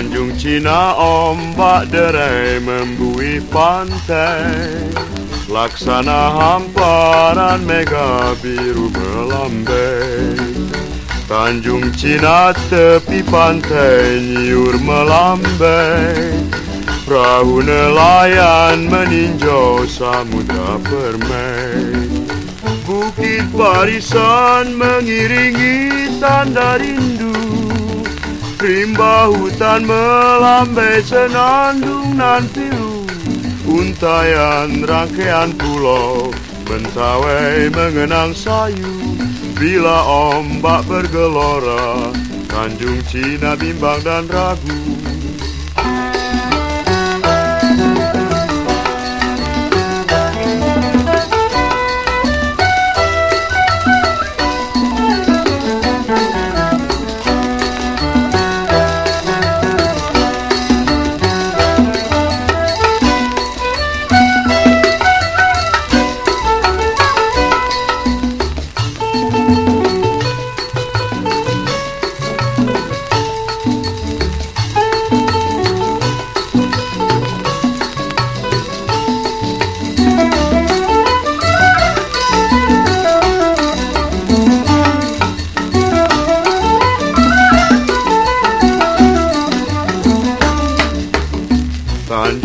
Tanjung Cina ombak derai membui pantai. Laksana hamparan mega biru melambai. Tanjung Cina tepi pantai nyiur melambai. Perahu nelayan meninjau samudra permai. Bukit barisan mengiringi tanda rindu Rimba hutan melambai senandung nan pilu Untayan rangkaian pulau Mentawai mengenang sayu. Bila ombak bergelora Tanjung Cina bimbang dan ragu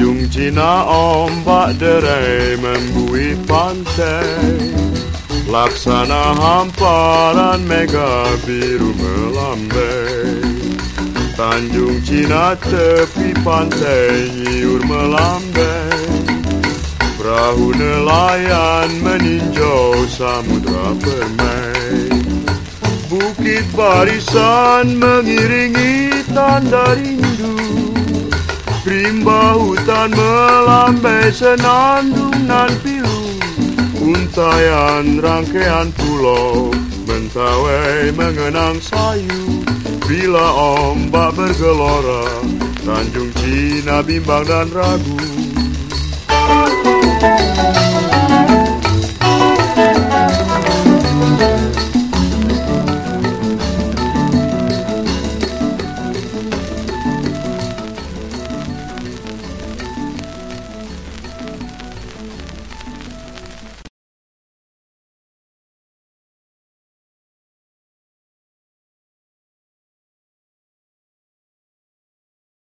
Tanjung Cina ombak derai membui pantai. Laksana hamparan mega biru melambai. Tanjung Cina tepi pantai nyiur melambai. Perahu nelayan meninjau samudra permai. Bukit barisan mengiringi tanda rindu Rimba hutan melambai senandung nan pilu. Untayan rangkaian pulau Mentawai mengenang sayu. Bila ombak bergelora Tanjung Cina bimbang dan ragu